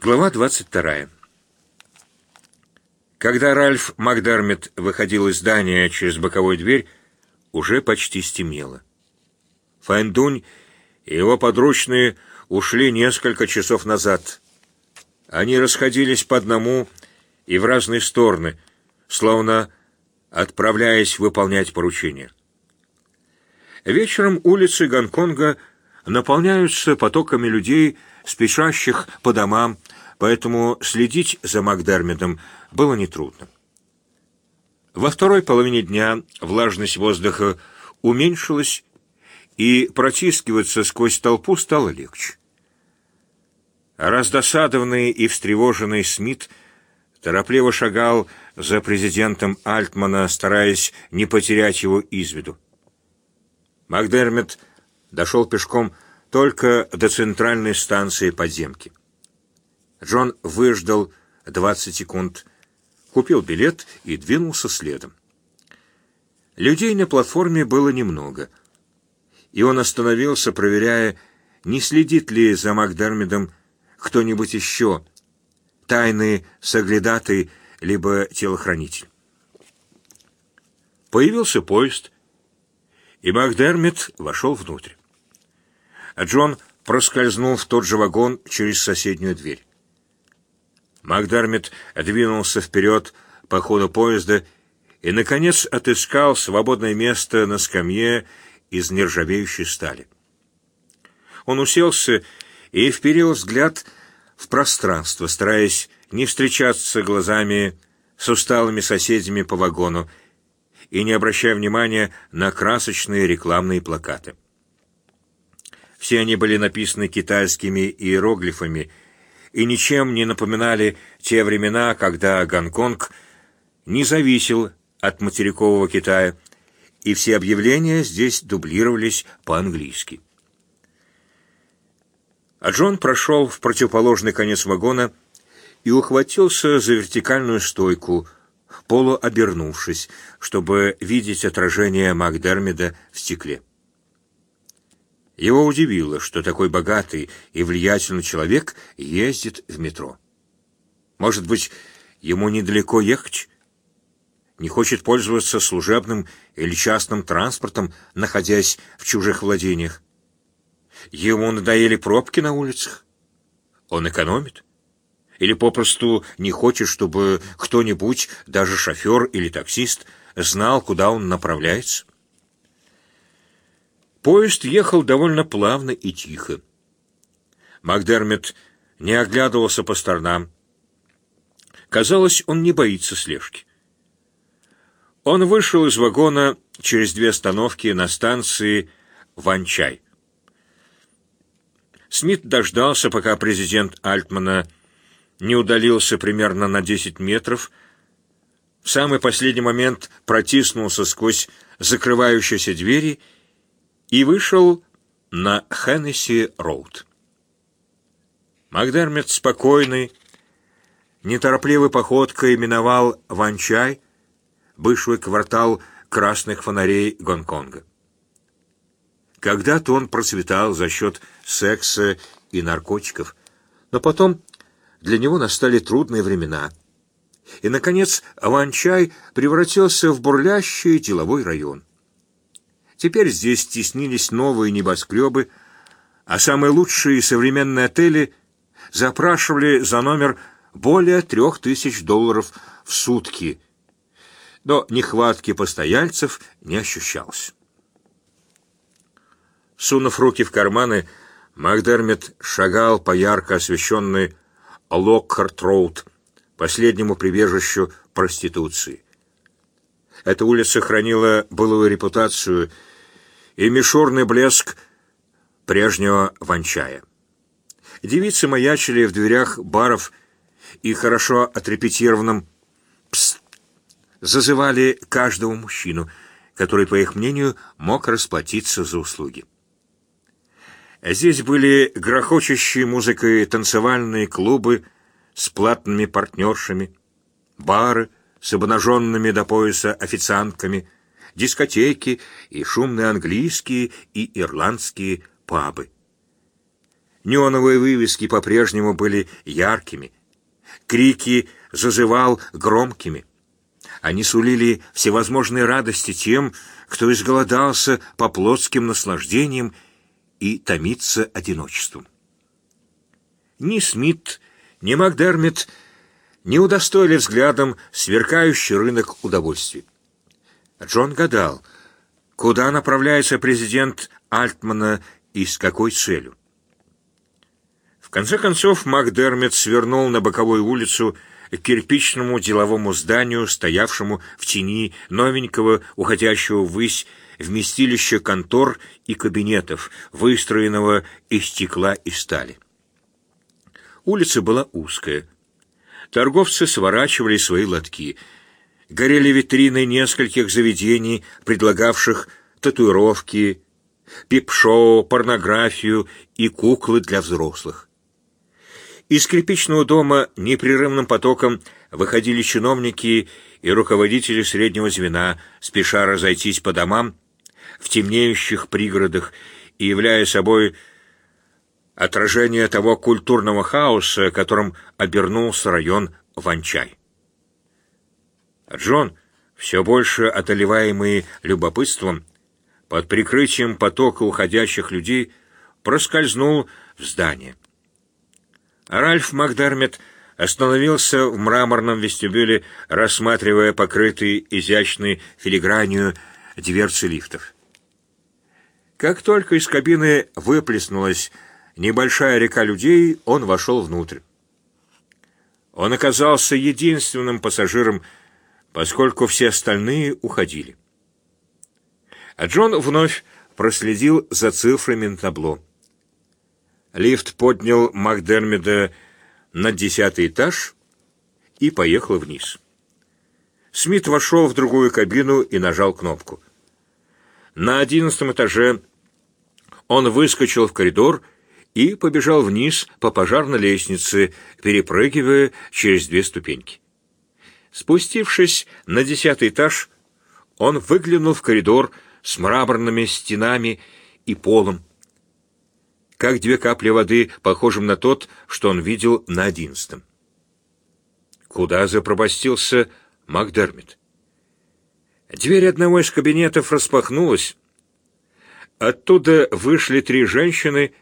Глава 22. Когда Ральф Макдермит выходил из здания через боковую дверь, уже почти стемнело. Файндунь и его подручные ушли несколько часов назад. Они расходились по одному и в разные стороны, словно отправляясь выполнять поручения. Вечером улицы Гонконга наполняются потоками людей, спешащих по домам, поэтому следить за Макдермидом было нетрудно. Во второй половине дня влажность воздуха уменьшилась, и протискиваться сквозь толпу стало легче. Раздосадованный и встревоженный Смит торопливо шагал за президентом Альтмана, стараясь не потерять его из виду. Макдермит дошел пешком только до центральной станции подземки. Джон выждал 20 секунд, купил билет и двинулся следом. Людей на платформе было немного, и он остановился, проверяя, не следит ли за Макдермидом кто-нибудь еще, тайный соглядатый либо телохранитель. Появился поезд, и Макдермид вошел внутрь а Джон проскользнул в тот же вагон через соседнюю дверь. Макдармит двинулся вперед по ходу поезда и, наконец, отыскал свободное место на скамье из нержавеющей стали. Он уселся и вперил взгляд в пространство, стараясь не встречаться глазами с усталыми соседями по вагону и не обращая внимания на красочные рекламные плакаты. Все они были написаны китайскими иероглифами и ничем не напоминали те времена, когда Гонконг не зависел от материкового Китая, и все объявления здесь дублировались по-английски. А Джон прошел в противоположный конец вагона и ухватился за вертикальную стойку, полуобернувшись, чтобы видеть отражение Макдермида в стекле. Его удивило, что такой богатый и влиятельный человек ездит в метро. Может быть, ему недалеко ехать? Не хочет пользоваться служебным или частным транспортом, находясь в чужих владениях? Ему надоели пробки на улицах? Он экономит? Или попросту не хочет, чтобы кто-нибудь, даже шофер или таксист, знал, куда он направляется? Поезд ехал довольно плавно и тихо. Макдермит не оглядывался по сторонам. Казалось, он не боится слежки. Он вышел из вагона через две остановки на станции Ванчай. Смит дождался, пока президент Альтмана не удалился примерно на 10 метров, в самый последний момент протиснулся сквозь закрывающиеся двери и вышел на Хеннесси-роуд. Макдермит спокойный, неторопливой походкой миновал Ванчай, бывший квартал красных фонарей Гонконга. Когда-то он процветал за счет секса и наркотиков, но потом для него настали трудные времена. И, наконец, Ванчай превратился в бурлящий деловой район. Теперь здесь теснились новые небоскребы, а самые лучшие современные отели запрашивали за номер более трех тысяч долларов в сутки, но нехватки постояльцев не ощущалось. Сунув руки в карманы, Макдермит шагал по ярко освещенной Локхарт-Роуд, последнему прибежищу проституции. Эта улица хранила былую репутацию и мишурный блеск прежнего ванчая. Девицы маячили в дверях баров и хорошо отрепетированным «пст» зазывали каждого мужчину, который, по их мнению, мог расплатиться за услуги. Здесь были грохочущие музыкой танцевальные клубы с платными партнершами, бары с обнаженными до пояса официантками – дискотеки и шумные английские и ирландские пабы. Неоновые вывески по-прежнему были яркими. Крики зазывал громкими. Они сулили всевозможные радости тем, кто изголодался по плотским наслаждениям и томится одиночеством. Ни Смит, ни Макдермит не удостоили взглядом сверкающий рынок удовольствий. Джон гадал, куда направляется президент Альтмана и с какой целью. В конце концов Макдермит свернул на боковую улицу к кирпичному деловому зданию, стоявшему в тени новенького, уходящего ввысь вместилища контор и кабинетов, выстроенного из стекла и стали. Улица была узкая. Торговцы сворачивали свои лотки. Горели витрины нескольких заведений, предлагавших татуировки, пип-шоу, порнографию и куклы для взрослых. Из скрипичного дома непрерывным потоком выходили чиновники и руководители среднего звена, спеша разойтись по домам в темнеющих пригородах и являя собой отражение того культурного хаоса, которым обернулся район Ванчай. Джон, все больше отоливаемый любопытством, под прикрытием потока уходящих людей, проскользнул в здание. Ральф Макдермит остановился в мраморном вестибюле, рассматривая покрытые изящной филигранью дверцы лифтов. Как только из кабины выплеснулась небольшая река людей, он вошел внутрь. Он оказался единственным пассажиром, поскольку все остальные уходили. А Джон вновь проследил за цифрами на табло. Лифт поднял Макдермида на десятый этаж и поехал вниз. Смит вошел в другую кабину и нажал кнопку. На одиннадцатом этаже он выскочил в коридор и побежал вниз по пожарной лестнице, перепрыгивая через две ступеньки. Спустившись на десятый этаж, он выглянул в коридор с мраморными стенами и полом, как две капли воды, похожим на тот, что он видел на одиннадцатом. Куда запропастился Макдермит? Дверь одного из кабинетов распахнулась. Оттуда вышли три женщины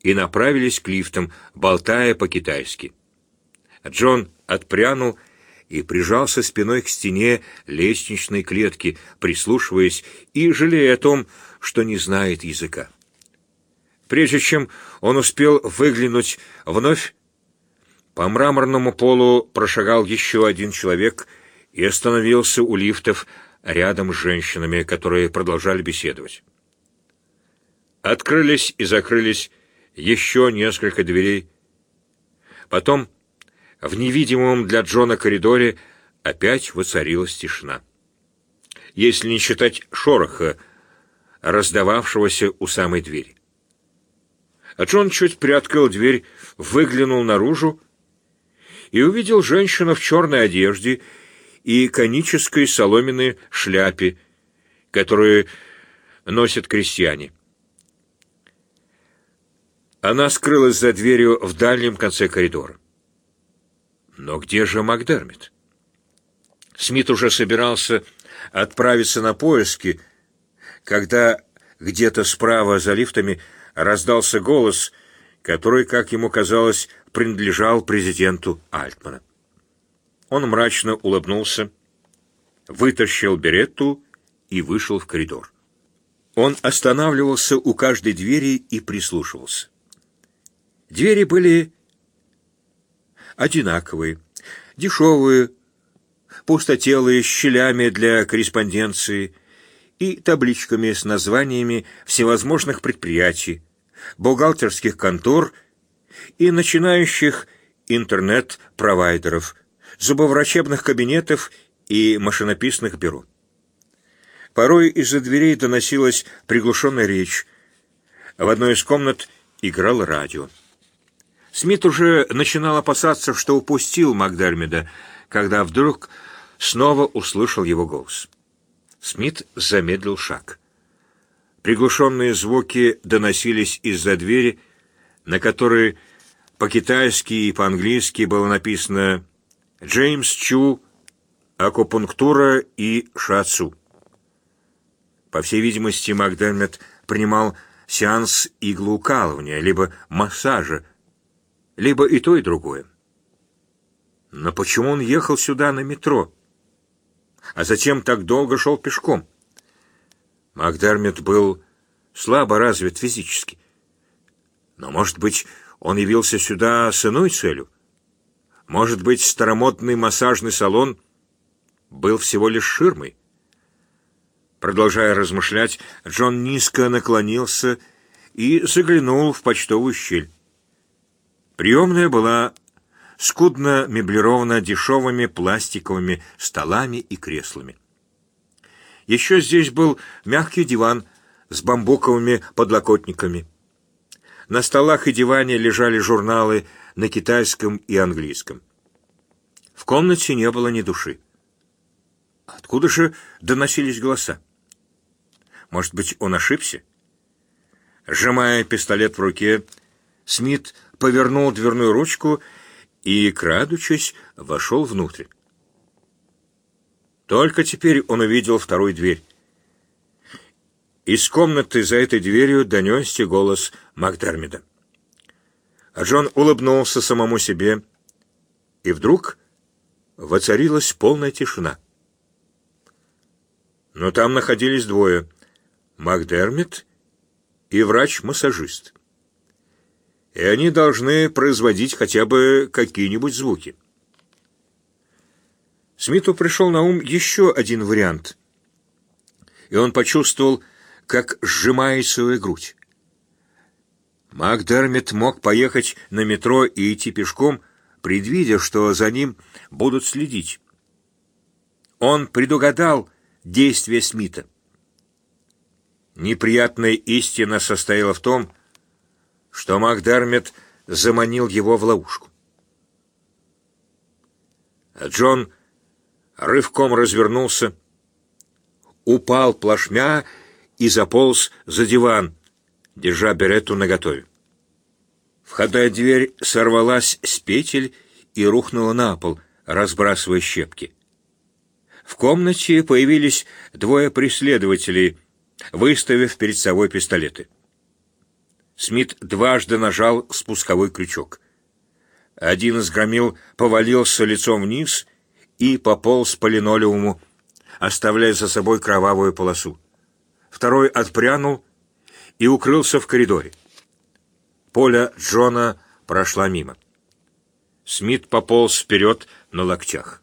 и направились к лифтам, болтая по-китайски. Джон отпрянул и прижался спиной к стене лестничной клетки, прислушиваясь и жалея о том, что не знает языка. Прежде чем он успел выглянуть вновь, по мраморному полу прошагал еще один человек и остановился у лифтов рядом с женщинами, которые продолжали беседовать. Открылись и закрылись еще несколько дверей. Потом в невидимом для Джона коридоре опять воцарилась тишина. Если не считать шороха, раздававшегося у самой двери. А Джон чуть приоткрыл дверь, выглянул наружу и увидел женщину в черной одежде и конической соломенной шляпе, которую носят крестьяне. Она скрылась за дверью в дальнем конце коридора. Но где же Макдермит? Смит уже собирался отправиться на поиски, когда где-то справа за лифтами раздался голос, который, как ему казалось, принадлежал президенту Альтмана. Он мрачно улыбнулся, вытащил беретту и вышел в коридор. Он останавливался у каждой двери и прислушивался. Двери были одинаковые, дешевые, пустотелые, с щелями для корреспонденции и табличками с названиями всевозможных предприятий, бухгалтерских контор и начинающих интернет-провайдеров, зубоврачебных кабинетов и машинописных бюро. Порой из-за дверей доносилась приглушенная речь. В одной из комнат играл радио. Смит уже начинал опасаться, что упустил Макдермида, когда вдруг снова услышал его голос. Смит замедлил шаг. Приглушенные звуки доносились из-за двери, на которой по-китайски и по-английски было написано «Джеймс Чу, акупунктура и шацу». По всей видимости, Макдермет принимал сеанс иглоукалывания, либо массажа, либо и то, и другое. Но почему он ехал сюда на метро? А затем так долго шел пешком? Макдермет был слабо развит физически. Но, может быть, он явился сюда с иной целью? Может быть, старомодный массажный салон был всего лишь ширмой? Продолжая размышлять, Джон низко наклонился и заглянул в почтовую щель. Приемная была скудно меблирована дешевыми пластиковыми столами и креслами. Еще здесь был мягкий диван с бамбуковыми подлокотниками. На столах и диване лежали журналы на китайском и английском. В комнате не было ни души. Откуда же доносились голоса? Может быть, он ошибся? Сжимая пистолет в руке, Смит повернул дверную ручку и, крадучись, вошел внутрь. Только теперь он увидел вторую дверь. Из комнаты за этой дверью донесся голос Макдермида. А Джон улыбнулся самому себе, и вдруг воцарилась полная тишина. Но там находились двое — Макдермит и врач-массажист. И они должны производить хотя бы какие-нибудь звуки. Смиту пришел на ум еще один вариант, и он почувствовал, как сжимается его грудь. Макдермит мог поехать на метро и идти пешком, предвидя, что за ним будут следить. Он предугадал действия Смита. Неприятная истина состояла в том, что Макдермит заманил его в ловушку. Джон рывком развернулся, упал плашмя и заполз за диван, держа берету наготове. Входная дверь сорвалась с петель и рухнула на пол, разбрасывая щепки. В комнате появились двое преследователей, выставив перед собой пистолеты. Смит дважды нажал спусковой крючок. Один из громил повалился лицом вниз и пополз по линолеуму, оставляя за собой кровавую полосу. Второй отпрянул и укрылся в коридоре. Поля Джона прошла мимо. Смит пополз вперед на локтях.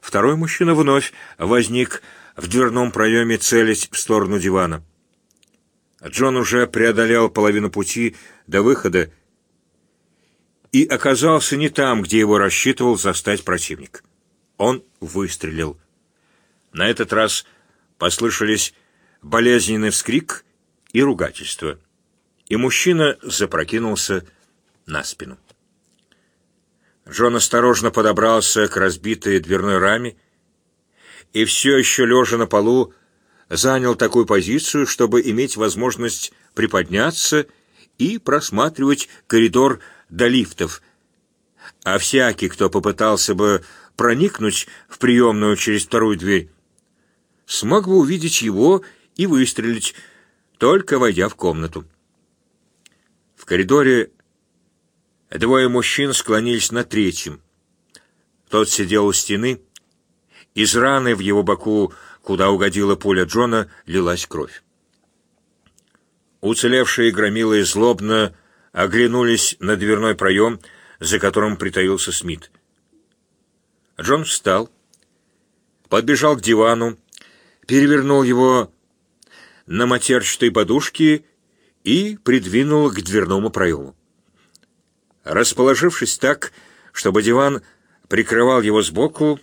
Второй мужчина вновь возник в дверном проеме, целясь в сторону дивана. Джон уже преодолел половину пути до выхода и оказался не там, где его рассчитывал застать противник. Он выстрелил. На этот раз послышались болезненный вскрик и ругательство, и мужчина запрокинулся на спину. Джон осторожно подобрался к разбитой дверной раме и все еще лежа на полу занял такую позицию, чтобы иметь возможность приподняться и просматривать коридор до лифтов, а всякий, кто попытался бы проникнуть в приемную через вторую дверь, смог бы увидеть его и выстрелить, только войдя в комнату. В коридоре двое мужчин склонились на третьем. Тот сидел у стены. Из раны в его боку, куда угодила пуля Джона, лилась кровь. Уцелевшие громилы злобно оглянулись на дверной проем, за которым притаился Смит. Джон встал, подбежал к дивану, перевернул его на матерчатой подушке и придвинул к дверному проему. Расположившись так, чтобы диван прикрывал его сбоку,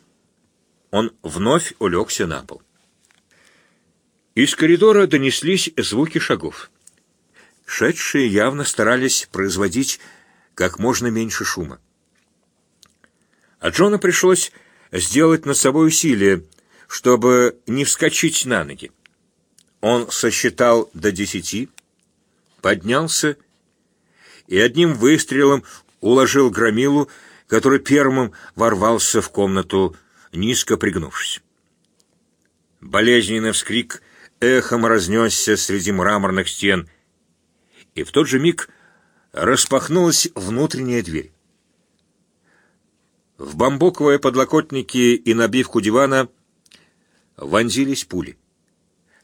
он вновь улегся на пол. Из коридора донеслись звуки шагов. Шедшие явно старались производить как можно меньше шума. А Джона пришлось сделать над собой усилие, чтобы не вскочить на ноги. Он сосчитал до десяти, поднялся и одним выстрелом уложил громилу, который первым ворвался в комнату, низко пригнувшись. Болезненный вскрик эхом разнесся среди мраморных стен, и в тот же миг распахнулась внутренняя дверь. В бамбуковые подлокотники и набивку дивана вонзились пули.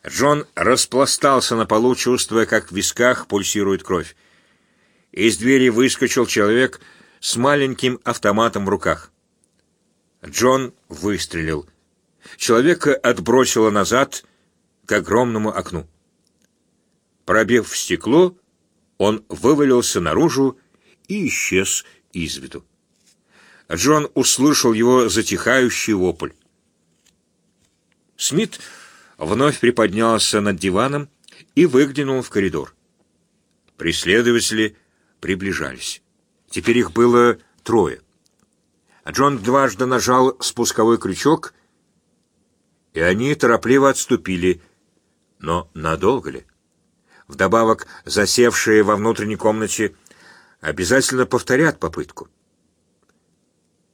Джон распластался на полу, чувствуя, как в висках пульсирует кровь. Из двери выскочил человек с маленьким автоматом в руках. Джон выстрелил. Человека отбросило назад к огромному окну. Пробив стекло, он вывалился наружу и исчез из виду. Джон услышал его затихающий вопль. Смит вновь приподнялся над диваном и выглянул в коридор. Преследователи приближались. Теперь их было трое. Джон дважды нажал спусковой крючок, и они торопливо отступили. Но надолго ли? Вдобавок, засевшие во внутренней комнате обязательно повторят попытку.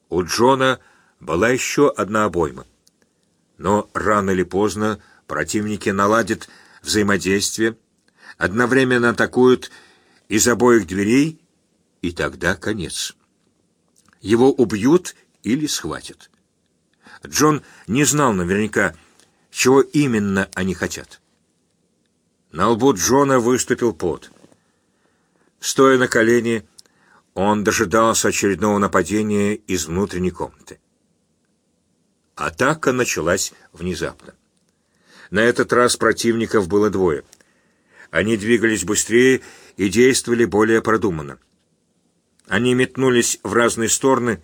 У Джона была еще одна обойма. Но рано или поздно противники наладят взаимодействие, одновременно атакуют из обоих дверей, и тогда конец. Его убьют или схватят. Джон не знал наверняка, чего именно они хотят. На лбу Джона выступил пот. Стоя на колени, он дожидался очередного нападения из внутренней комнаты. Атака началась внезапно. На этот раз противников было двое. Они двигались быстрее и действовали более продуманно. Они метнулись в разные стороны,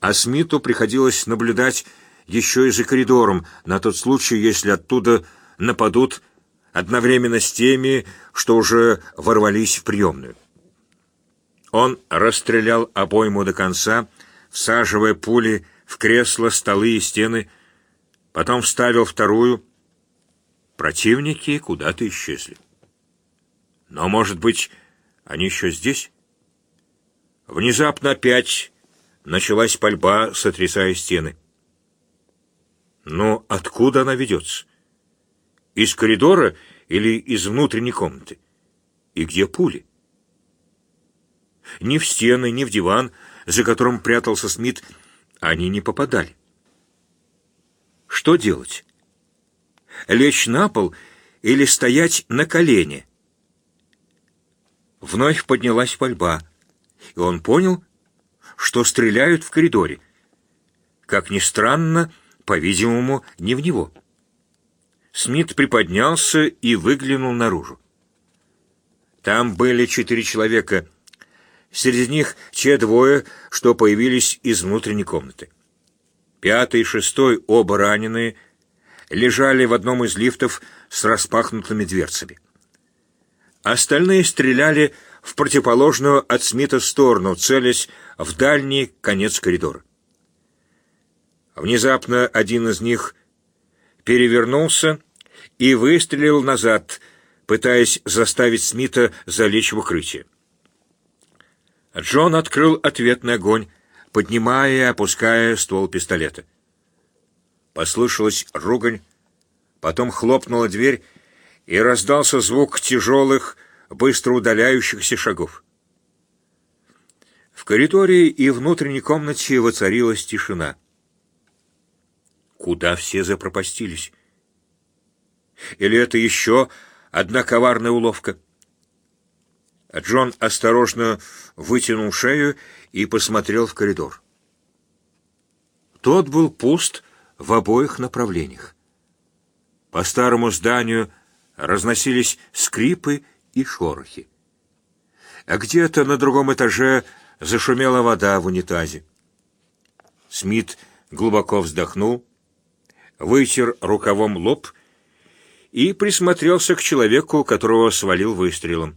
а Смиту приходилось наблюдать еще и за коридором, на тот случай, если оттуда нападут одновременно с теми, что уже ворвались в приемную. Он расстрелял обойму до конца, всаживая пули в кресла, столы и стены, потом вставил вторую. Противники куда-то исчезли. Но, может быть, они еще здесь? Внезапно опять началась пальба, сотрясая стены. Но откуда она ведется? Из коридора или из внутренней комнаты? И где пули? Ни в стены, ни в диван, за которым прятался Смит, они не попадали. Что делать? Лечь на пол или стоять на колене? Вновь поднялась пальба, и он понял, что стреляют в коридоре. Как ни странно, по-видимому, не в него. Смит приподнялся и выглянул наружу. Там были четыре человека — Среди них те двое, что появились из внутренней комнаты. Пятый и шестой, оба раненые, лежали в одном из лифтов с распахнутыми дверцами. Остальные стреляли в противоположную от Смита сторону, целясь в дальний конец коридора. Внезапно один из них перевернулся и выстрелил назад, пытаясь заставить Смита залечь в укрытие. Джон открыл ответный огонь, поднимая и опуская ствол пистолета. Послышалась ругань, потом хлопнула дверь, и раздался звук тяжелых, быстро удаляющихся шагов. В коридоре и внутренней комнате воцарилась тишина. Куда все запропастились? Или это еще одна коварная уловка? Джон осторожно вытянул шею и посмотрел в коридор. Тот был пуст в обоих направлениях. По старому зданию разносились скрипы и шорохи. А где-то на другом этаже зашумела вода в унитазе. Смит глубоко вздохнул, вытер рукавом лоб и присмотрелся к человеку, которого свалил выстрелом.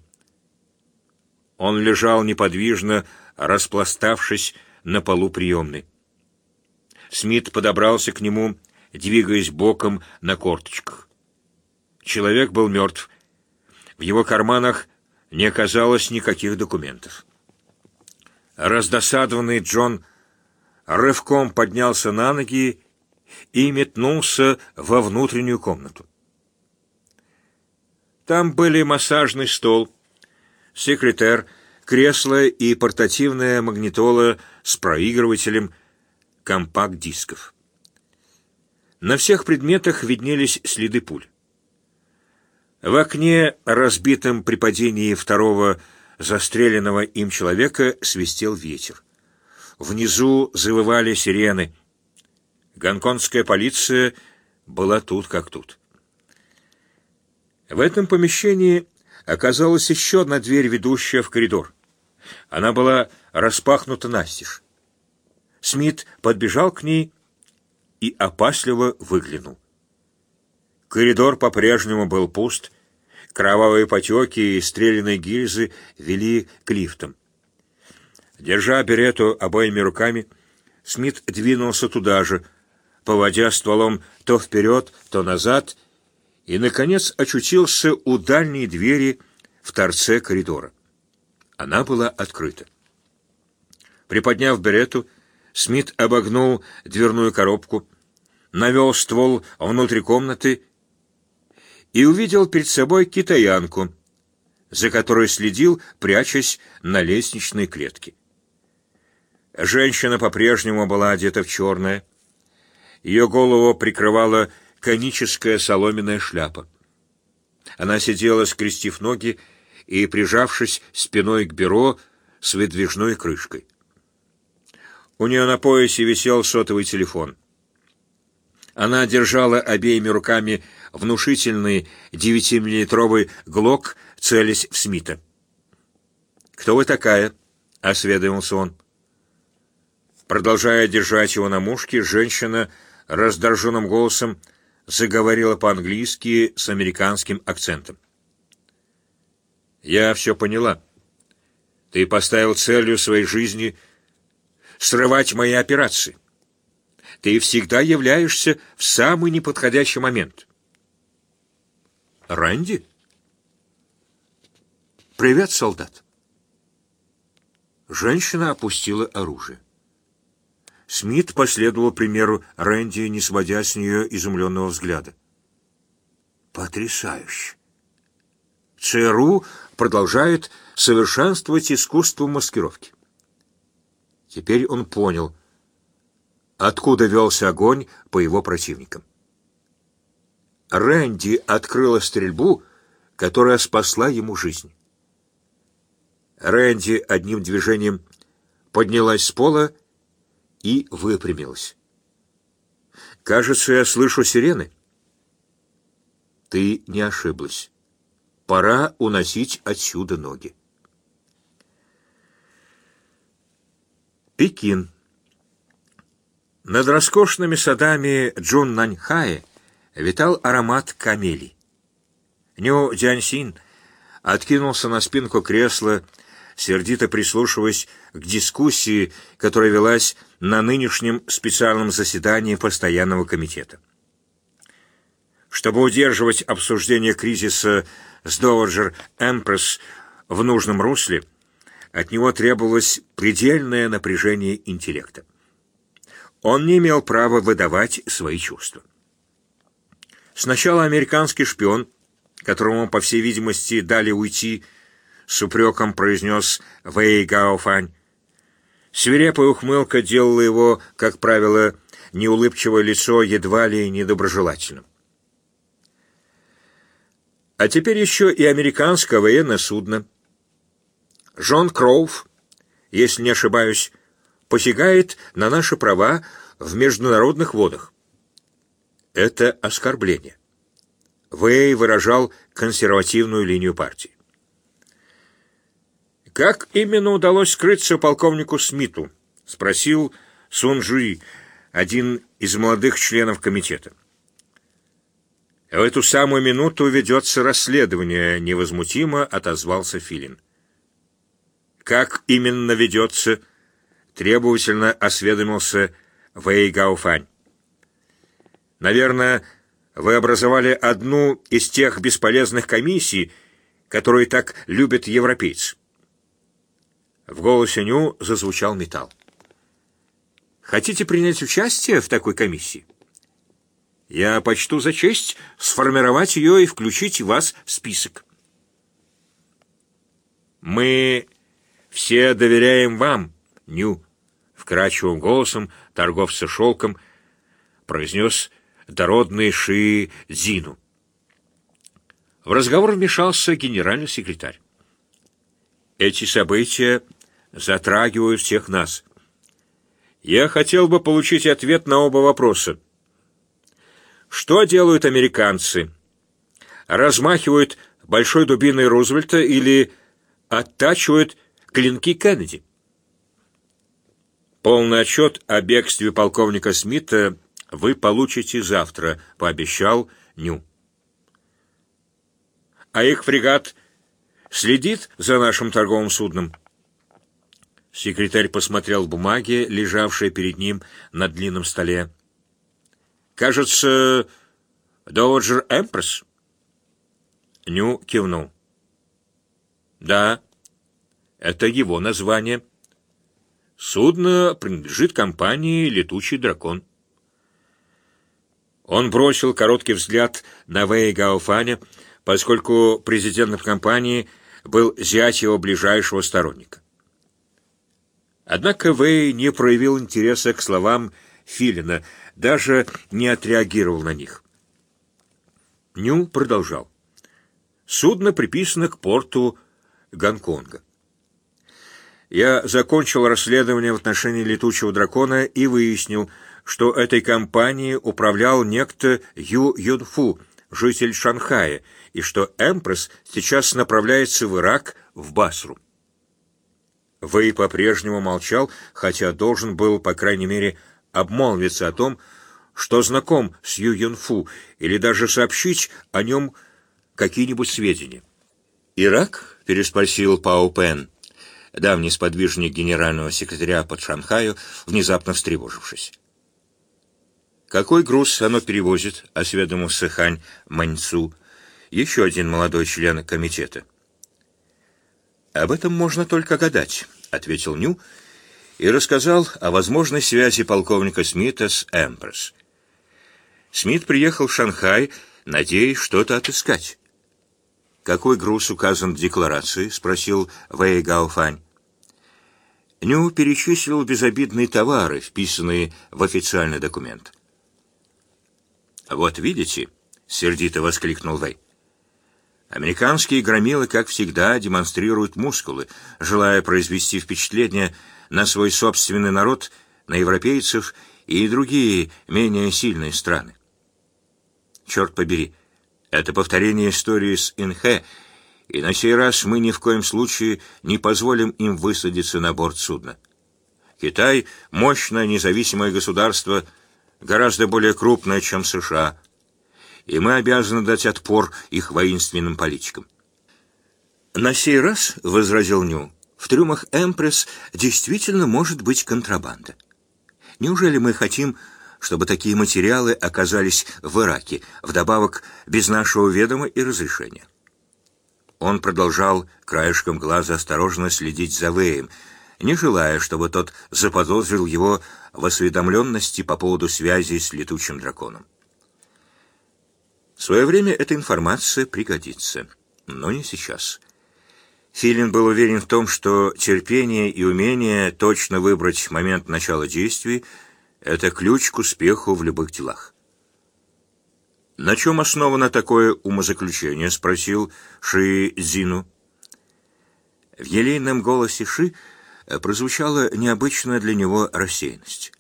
Он лежал неподвижно, распластавшись на полу приемной. Смит подобрался к нему, двигаясь боком на корточках. Человек был мертв. В его карманах не оказалось никаких документов. Раздосадованный Джон рывком поднялся на ноги и метнулся во внутреннюю комнату. Там были массажный стол, секретарь, кресло и портативная магнитола с проигрывателем компакт-дисков. На всех предметах виднелись следы пуль. В окне, разбитом при падении второго застреленного им человека, свистел ветер. Внизу завывали сирены. Гонконгская полиция была тут как тут. В этом помещении оказалась еще одна дверь, ведущая в коридор. Она была распахнута настежь. Смит подбежал к ней и опасливо выглянул. Коридор по-прежнему был пуст, кровавые потеки и стрелянные гильзы вели к лифтам. Держа берету обоими руками, Смит двинулся туда же, поводя стволом то вперед, то назад, и, наконец, очутился у дальней двери в торце коридора. Она была открыта. Приподняв берету, Смит обогнул дверную коробку, навел ствол внутрь комнаты и увидел перед собой китаянку, за которой следил, прячась на лестничной клетке. Женщина по-прежнему была одета в черное. Ее голову прикрывала коническая соломенная шляпа. Она сидела, скрестив ноги и прижавшись спиной к бюро с выдвижной крышкой. У нее на поясе висел сотовый телефон. Она держала обеими руками внушительный девятимиллиметровый глок, целясь в Смита. «Кто вы такая?» — осведомился он. Продолжая держать его на мушке, женщина раздраженным голосом заговорила по-английски с американским акцентом. «Я все поняла. Ты поставил целью своей жизни срывать мои операции. Ты всегда являешься в самый неподходящий момент». «Рэнди?» «Привет, солдат!» Женщина опустила оружие. Смит последовал примеру Рэнди, не сводя с нее изумленного взгляда. «Потрясающе!» ЦРУ продолжает совершенствовать искусство маскировки. Теперь он понял, откуда велся огонь по его противникам. Рэнди открыла стрельбу, которая спасла ему жизнь. Рэнди одним движением поднялась с пола и выпрямилась. «Кажется, я слышу сирены». «Ты не ошиблась. Пора уносить отсюда ноги». Пекин. Над роскошными садами Джун-Наньхая витал аромат камелий. Ню Дзяньсин откинулся на спинку кресла сердито прислушиваясь к дискуссии, которая велась на нынешнем специальном заседании постоянного комитета. Чтобы удерживать обсуждение кризиса с Dowager Эмпресс в нужном русле, от него требовалось предельное напряжение интеллекта. Он не имел права выдавать свои чувства. Сначала американский шпион, которому, по всей видимости, дали уйти с упреком произнес Вэй Гаофань. Свирепая ухмылка делала его, как правило, неулыбчивое лицо едва ли недоброжелательным. А теперь еще и американское военное судно. Джон Кроув, если не ошибаюсь, посягает на наши права в международных водах. Это оскорбление. Вэй выражал консервативную линию партии. «Как именно удалось скрыться полковнику Смиту?» — спросил Сун Жуи, один из молодых членов комитета. «В эту самую минуту ведется расследование», — невозмутимо отозвался Филин. «Как именно ведется?» — требовательно осведомился Вэй Гауфань. «Наверное, вы образовали одну из тех бесполезных комиссий, которые так любят европейцы. В голосе Ню зазвучал металл. Хотите принять участие в такой комиссии? Я почту за честь сформировать ее и включить вас в список. Мы все доверяем вам, Ню, вкрадчивым голосом торговца шелком произнес дородный Ши Зину. В разговор вмешался генеральный секретарь. Эти события затрагивают всех нас. Я хотел бы получить ответ на оба вопроса. Что делают американцы? Размахивают большой дубиной Рузвельта или оттачивают клинки Кеннеди? Полный отчет о бегстве полковника Смита вы получите завтра, пообещал Ню. А их фрегат следит за нашим торговым судном. Секретарь посмотрел бумаги, лежавшие перед ним на длинном столе. Кажется, Доуджер Эмпресс. Ню кивнул. Да, это его название. Судно принадлежит компании «Летучий дракон». Он бросил короткий взгляд на Вэй Гауфаня, поскольку президентом компании был зять его ближайшего сторонника. Однако Вэй не проявил интереса к словам Филина, даже не отреагировал на них. Ню продолжал. Судно приписано к порту Гонконга. Я закончил расследование в отношении летучего дракона и выяснил, что этой компанией управлял некто Ю Юнфу, житель Шанхая, и что Эмпресс сейчас направляется в Ирак, в Басру. Вэй по-прежнему молчал, хотя должен был, по крайней мере, обмолвиться о том, что знаком с Ю Юнфу, или даже сообщить о нем какие-нибудь сведения. «Ирак?» — переспросил Пао Пен, давний сподвижник генерального секретаря под Шанхаю, внезапно встревожившись. «Какой груз оно перевозит?» — осведомился Хань Маньцу, еще один молодой член комитета. «Об этом можно только гадать», — ответил Ню и рассказал о возможной связи полковника Смита с Эмпресс. Смит приехал в Шанхай, надеясь что-то отыскать. «Какой груз указан в декларации?» — спросил Вэй Гаофань. Ню перечислил безобидные товары, вписанные в официальный документ. «Вот видите?» — сердито воскликнул Вэй. Американские громилы, как всегда, демонстрируют мускулы, желая произвести впечатление на свой собственный народ, на европейцев и другие менее сильные страны. Черт побери, это повторение истории с Инхэ, и на сей раз мы ни в коем случае не позволим им высадиться на борт судна. Китай — мощное независимое государство — гораздо более крупная, чем США, и мы обязаны дать отпор их воинственным политикам. На сей раз, — возразил Ню, — в трюмах «Эмпресс» действительно может быть контрабанда. Неужели мы хотим, чтобы такие материалы оказались в Ираке, вдобавок без нашего ведома и разрешения? Он продолжал краешком глаза осторожно следить за Вэем, не желая, чтобы тот заподозрил его в осведомленности по поводу связи с летучим драконом. В свое время эта информация пригодится, но не сейчас. Филин был уверен в том, что терпение и умение точно выбрать момент начала действий — это ключ к успеху в любых делах. «На чем основано такое умозаключение?» — спросил Ши Зину. В елейном голосе Ши — Э, прозвучала необычная для него рассеянность.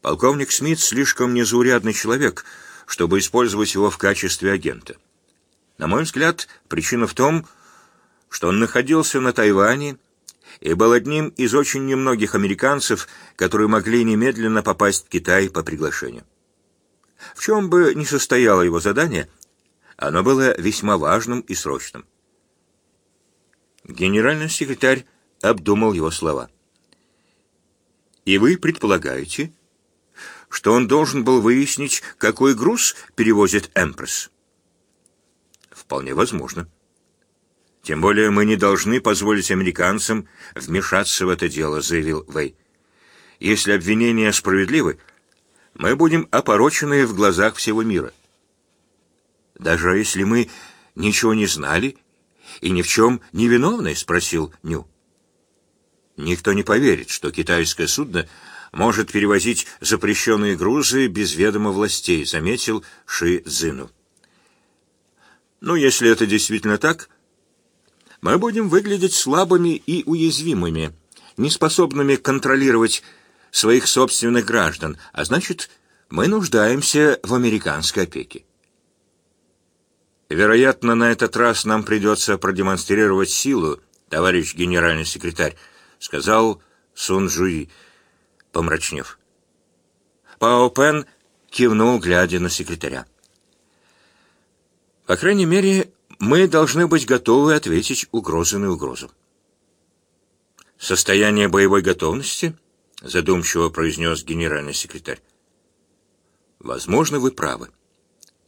Полковник Смит слишком незаурядный человек, чтобы использовать его в качестве агента. На мой взгляд, причина в том, что он находился на Тайване и был одним из очень немногих американцев, которые могли немедленно попасть в Китай по приглашению. В чем бы ни состояло его задание, оно было весьма важным и срочным. Генеральный секретарь обдумал его слова. «И вы предполагаете, что он должен был выяснить, какой груз перевозит Эмпресс?» «Вполне возможно. Тем более мы не должны позволить американцам вмешаться в это дело, заявил Вэй. Если обвинения справедливы, мы будем опорочены в глазах всего мира. Даже если мы ничего не знали и ни в чем не виновны, спросил Ню. Никто не поверит, что китайское судно может перевозить запрещенные грузы без ведома властей, заметил Ши Цзину. Ну, если это действительно так, мы будем выглядеть слабыми и уязвимыми, неспособными контролировать своих собственных граждан, а значит, мы нуждаемся в американской опеке. Вероятно, на этот раз нам придется продемонстрировать силу, товарищ генеральный секретарь, сказал Сун Жуи, помрачнев. Пао Пен кивнул, глядя на секретаря. По крайней мере, мы должны быть готовы ответить угрозу на угрозу. Состояние боевой готовности, задумчиво произнес генеральный секретарь. Возможно, вы правы.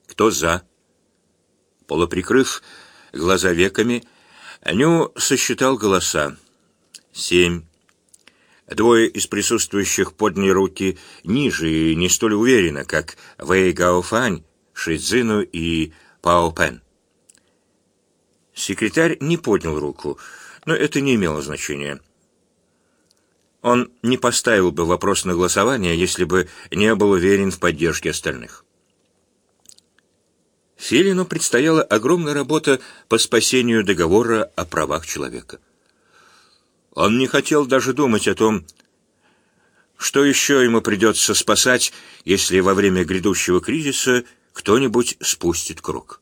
Кто за? Полуприкрыв глаза веками, Аню сосчитал голоса. Семь. Двое из присутствующих подняли руки ниже и не столь уверенно, как Вэй Гаофань, Шицзину и Пао Пен. Секретарь не поднял руку, но это не имело значения. Он не поставил бы вопрос на голосование, если бы не был уверен в поддержке остальных. Филину предстояла огромная работа по спасению договора о правах человека. Он не хотел даже думать о том, что еще ему придется спасать, если во время грядущего кризиса кто-нибудь спустит круг.